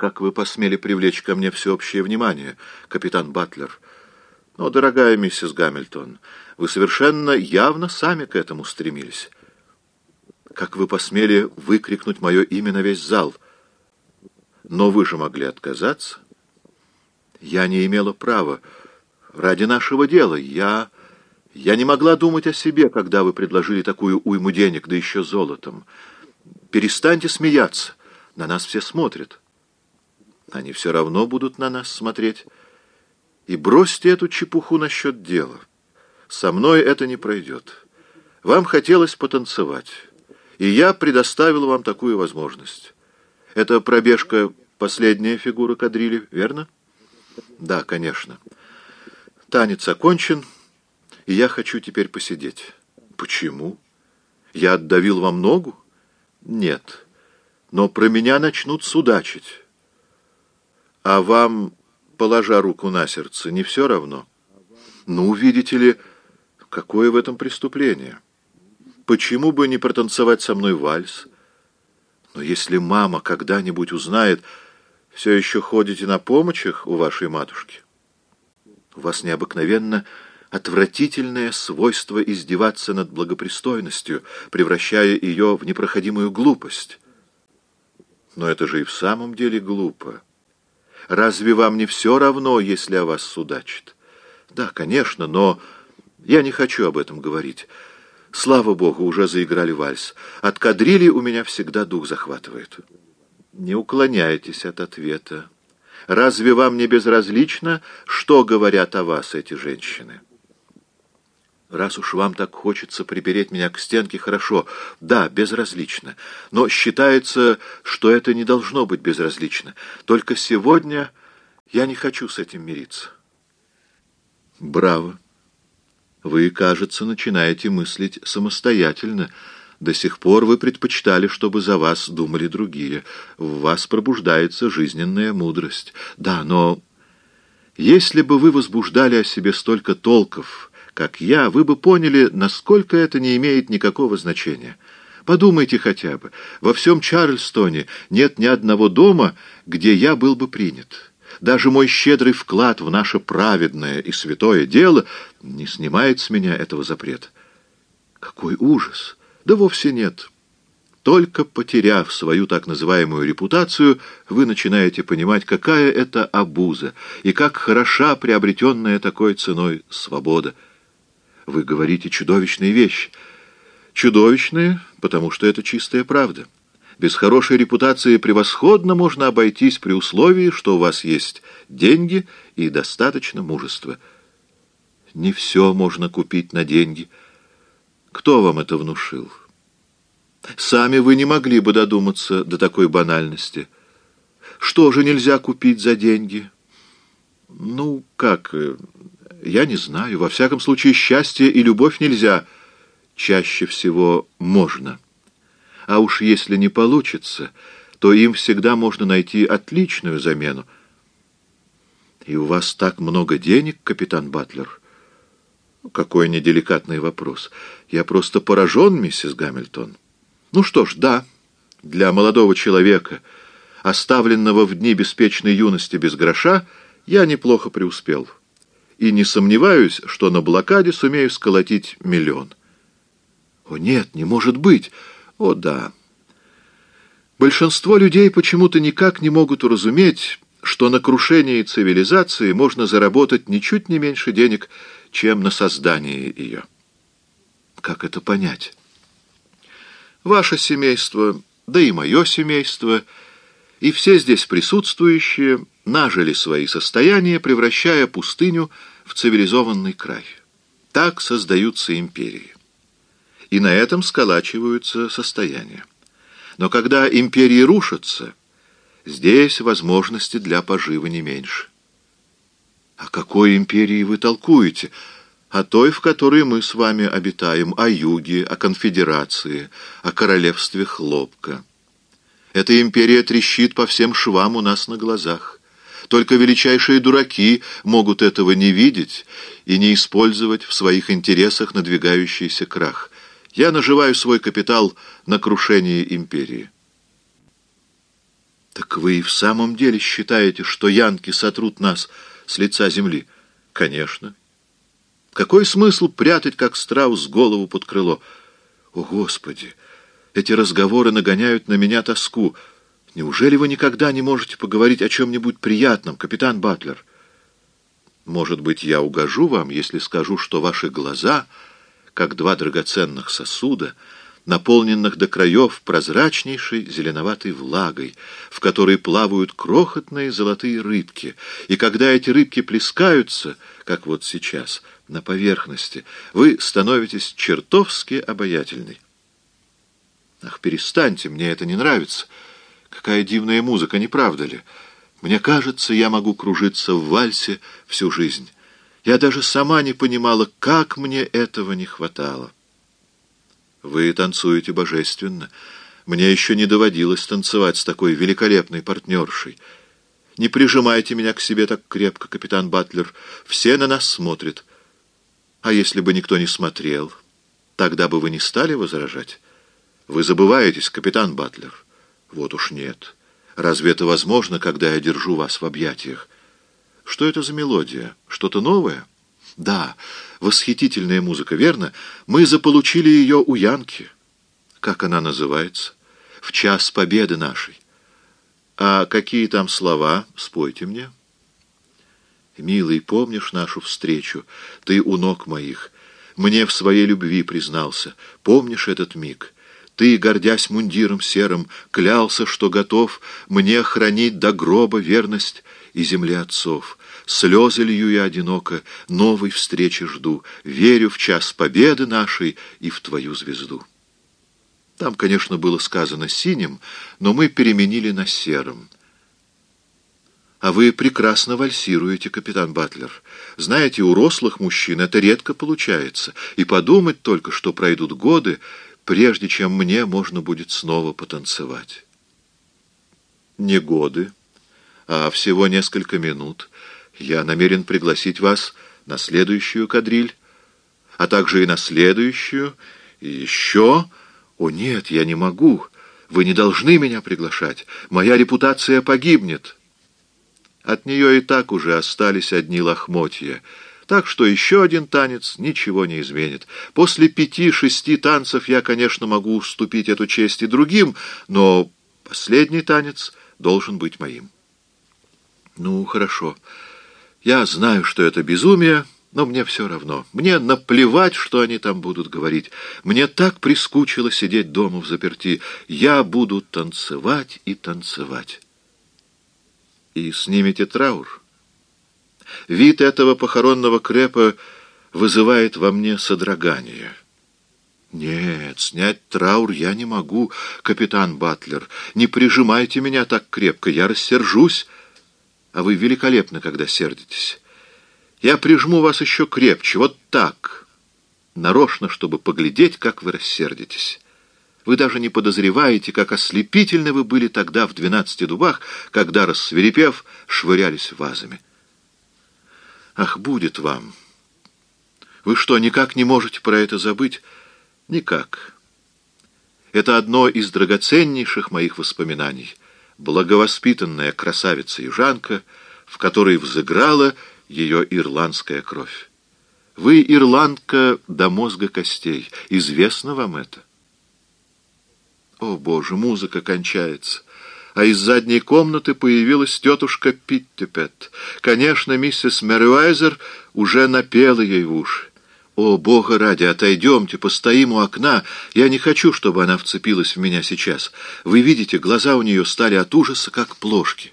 Как вы посмели привлечь ко мне всеобщее внимание, капитан Батлер? Но, дорогая миссис Гамильтон, вы совершенно явно сами к этому стремились. Как вы посмели выкрикнуть мое имя на весь зал? Но вы же могли отказаться. Я не имела права. Ради нашего дела я... Я не могла думать о себе, когда вы предложили такую уйму денег, да еще золотом. Перестаньте смеяться. На нас все смотрят. Они все равно будут на нас смотреть. И бросьте эту чепуху насчет дела. Со мной это не пройдет. Вам хотелось потанцевать, и я предоставил вам такую возможность. Это пробежка последняя фигура кадрили, верно? Да, конечно. Танец окончен, и я хочу теперь посидеть. Почему? Я отдавил вам ногу? Нет. Но про меня начнут судачить. А вам, положа руку на сердце, не все равно? Ну, видите ли... Какое в этом преступление? Почему бы не протанцевать со мной вальс? Но если мама когда-нибудь узнает, все еще ходите на помощях у вашей матушки? У вас необыкновенно отвратительное свойство издеваться над благопристойностью, превращая ее в непроходимую глупость. Но это же и в самом деле глупо. Разве вам не все равно, если о вас судачат? Да, конечно, но... Я не хочу об этом говорить. Слава богу, уже заиграли вальс. От кадрили у меня всегда дух захватывает. Не уклоняйтесь от ответа. Разве вам не безразлично, что говорят о вас эти женщины? Раз уж вам так хочется припереть меня к стенке, хорошо. Да, безразлично. Но считается, что это не должно быть безразлично. Только сегодня я не хочу с этим мириться. Браво. Вы, кажется, начинаете мыслить самостоятельно. До сих пор вы предпочитали, чтобы за вас думали другие. В вас пробуждается жизненная мудрость. Да, но если бы вы возбуждали о себе столько толков, как я, вы бы поняли, насколько это не имеет никакого значения. Подумайте хотя бы, во всем Чарльстоне нет ни одного дома, где я был бы принят». Даже мой щедрый вклад в наше праведное и святое дело не снимает с меня этого запрета. Какой ужас! Да вовсе нет. Только потеряв свою так называемую репутацию, вы начинаете понимать, какая это обуза и как хороша приобретенная такой ценой свобода. Вы говорите чудовищные вещи. Чудовищные, потому что это чистая правда. Без хорошей репутации превосходно можно обойтись при условии, что у вас есть деньги и достаточно мужества. Не все можно купить на деньги. Кто вам это внушил? Сами вы не могли бы додуматься до такой банальности. Что же нельзя купить за деньги? Ну, как, э, я не знаю. Во всяком случае, счастье и любовь нельзя. Чаще всего можно. А уж если не получится, то им всегда можно найти отличную замену. И у вас так много денег, капитан Батлер? Какой неделикатный вопрос. Я просто поражен, миссис Гамильтон. Ну что ж, да, для молодого человека, оставленного в дни беспечной юности без гроша, я неплохо преуспел. И не сомневаюсь, что на блокаде сумею сколотить миллион. О, нет, не может быть! О, да. Большинство людей почему-то никак не могут уразуметь, что на крушении цивилизации можно заработать ничуть не меньше денег, чем на создании ее. Как это понять? Ваше семейство, да и мое семейство, и все здесь присутствующие нажили свои состояния, превращая пустыню в цивилизованный край. Так создаются империи и на этом сколачиваются состояния. Но когда империи рушатся, здесь возможности для поживы не меньше. О какой империи вы толкуете? О той, в которой мы с вами обитаем, о юге, о конфедерации, о королевстве хлопка. Эта империя трещит по всем швам у нас на глазах. Только величайшие дураки могут этого не видеть и не использовать в своих интересах надвигающийся крах. Я наживаю свой капитал на крушении империи. Так вы и в самом деле считаете, что янки сотрут нас с лица земли? Конечно. Какой смысл прятать, как страус, голову под крыло? О, Господи! Эти разговоры нагоняют на меня тоску. Неужели вы никогда не можете поговорить о чем-нибудь приятном, капитан Батлер? Может быть, я угожу вам, если скажу, что ваши глаза, как два драгоценных сосуда, наполненных до краев прозрачнейшей зеленоватой влагой, в которой плавают крохотные золотые рыбки, и когда эти рыбки плескаются, как вот сейчас, на поверхности, вы становитесь чертовски обаятельной. Ах, перестаньте, мне это не нравится. Какая дивная музыка, не правда ли? Мне кажется, я могу кружиться в вальсе всю жизнь. Я даже сама не понимала, как мне этого не хватало. Вы танцуете божественно. Мне еще не доводилось танцевать с такой великолепной партнершей. Не прижимайте меня к себе так крепко, капитан Батлер. Все на нас смотрят. А если бы никто не смотрел, тогда бы вы не стали возражать? Вы забываетесь, капитан Батлер. Вот уж нет. Разве это возможно, когда я держу вас в объятиях? Что это за мелодия? Что-то новое? Да, восхитительная музыка, верно? Мы заполучили ее у Янки. Как она называется? В час победы нашей. А какие там слова? Спойте мне. Милый, помнишь нашу встречу? Ты у ног моих. Мне в своей любви признался. Помнишь этот миг? Ты, гордясь мундиром серым, клялся, что готов мне хранить до гроба верность и земли отцов. Слезы лью я одиноко, новой встречи жду, верю в час победы нашей и в твою звезду. Там, конечно, было сказано синим, но мы переменили на серым. А вы прекрасно вальсируете, капитан Батлер. Знаете, у рослых мужчин это редко получается. И подумать только, что пройдут годы, прежде чем мне можно будет снова потанцевать. Не годы, а всего несколько минут. Я намерен пригласить вас на следующую кадриль, а также и на следующую, и еще... О, нет, я не могу. Вы не должны меня приглашать. Моя репутация погибнет. От нее и так уже остались одни лохмотья — так что еще один танец ничего не изменит. После пяти-шести танцев я, конечно, могу уступить эту честь и другим, но последний танец должен быть моим. Ну, хорошо. Я знаю, что это безумие, но мне все равно. Мне наплевать, что они там будут говорить. Мне так прискучило сидеть дома в заперти. Я буду танцевать и танцевать. И снимете траур? Вид этого похоронного крепа вызывает во мне содрогание. «Нет, снять траур я не могу, капитан Батлер. Не прижимайте меня так крепко, я рассержусь. А вы великолепны, когда сердитесь. Я прижму вас еще крепче, вот так, нарочно, чтобы поглядеть, как вы рассердитесь». Вы даже не подозреваете, как ослепительны вы были тогда в двенадцати дубах, когда, рассверепев, швырялись вазами. Ах, будет вам! Вы что, никак не можете про это забыть? Никак. Это одно из драгоценнейших моих воспоминаний. Благовоспитанная красавица-южанка, в которой взыграла ее ирландская кровь. Вы ирландка до мозга костей. Известно вам это? О, Боже, музыка кончается а из задней комнаты появилась тетушка Питтипет. Конечно, миссис Мерюайзер уже напела ей в уши. «О, Бога ради, отойдемте, постоим у окна. Я не хочу, чтобы она вцепилась в меня сейчас. Вы видите, глаза у нее стали от ужаса, как плошки».